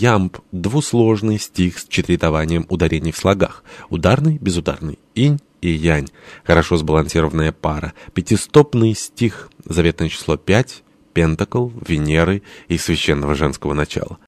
ямб – двусложный стих с четыретованием ударений в слогах. Ударный, безударный, инь и янь. Хорошо сбалансированная пара. Пятистопный стих, заветное число пять, пентакл, Венеры и священного женского начала.